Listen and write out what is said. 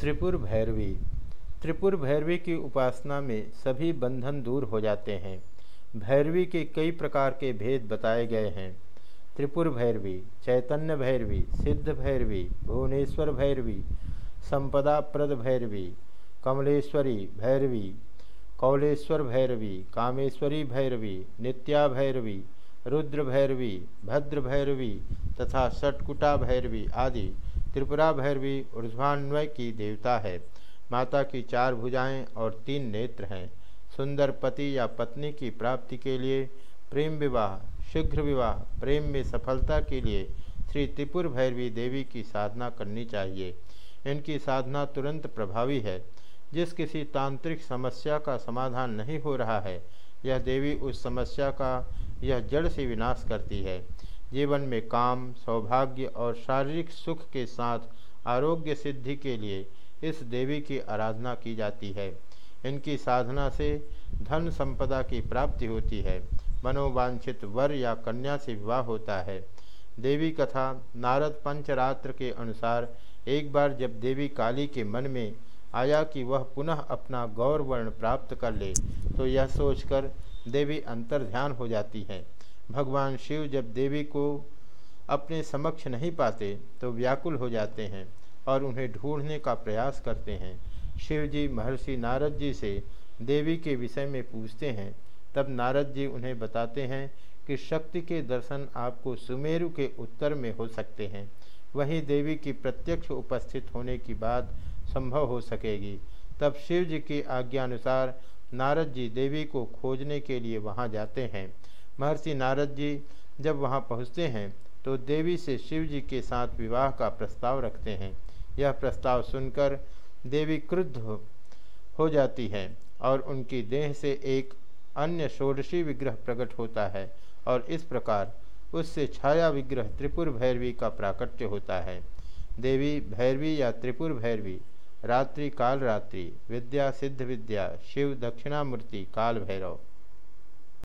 त्रिपुर भैरवी त्रिपुर भैरवी की उपासना में सभी बंधन दूर हो जाते हैं। भैरवी के कई प्रकार के भेद बताए गए हैं। त्रिपुर भैरवी चैतन्य भैरवी सिद्ध भैरवी भुवनेश्वर भैरवी संपदा प्रद भैरवी कमलेश्वरी भैरवी कौलेश्वर भैरवी कामेश्वरी भैरवी नित्या भैरवी रुद्र भैरवी भद्र भैरवी तथा सटकुटा भैरवी आदि। त्रिपुरा भैरवी ऊर्ध्वान्वय की देवता है। माता की चार भुजाएँ और तीन नेत्र हैं। सुंदर पति या पत्नी की प्राप्ति के लिए प्रेम विवाह, शीघ्र विवाह, प्रेम में सफलता के लिए श्री त्रिपुर भैरवी देवी की साधना करनी चाहिए। इनकी साधना तुरंत प्रभावी है। जिस किसी तांत्रिक समस्या का समाधान नहीं हो रहा है, यह देवी उस समस्या का, यह जड़ से विनाश करती है। जीवन में काम, सौभाग्य और शारीरिक सुख के साथ आरोग्य सिद्धि के लिए इस देवी की आराधना की जाती है। इनकी साधना से धन संपदा की प्राप्ति होती है। मनोवांछित वर या कन्या से विवाह होता है। देवी कथा नारद पंचरात्र के अनुसार एक बार जब देवी काली के मन में आया कि वह पुनः अपना गौरवर्ण प्राप्त कर ले तो यह सोचकर देवी अंतर ध्यान हो जाती है। भगवान शिव जब देवी को अपने समक्ष नहीं पाते तो व्याकुल हो जाते हैं और उन्हें ढूँढने का प्रयास करते हैं। शिव जी महर्षि नारद जी से देवी के विषय में पूछते हैं। तब नारद जी उन्हें बताते हैं कि शक्ति के दर्शन आपको सुमेरु के उत्तर में हो सकते हैं। वहीं देवी की प्रत्यक्ष उपस्थित होने की बात संभव हो सकेगी। तब शिव जी की आज्ञानुसार नारद जी देवी को खोजने के लिए वहाँ जाते हैं। महर्षि नारद जी जब वहाँ पहुँचते हैं तो देवी से शिव जी के साथ विवाह का प्रस्ताव रखते हैं। यह प्रस्ताव सुनकर देवी क्रुद्ध हो जाती है और उनकी देह से एक अन्य षोडशी विग्रह प्रकट होता है और इस प्रकार उससे छाया विग्रह त्रिपुर भैरवी का प्राकट्य होता है। देवी भैरवी या त्रिपुर भैरवी, रात्रि काल रात्रि विद्या सिद्ध विद्या, शिव दक्षिणामूर्ति काल भैरव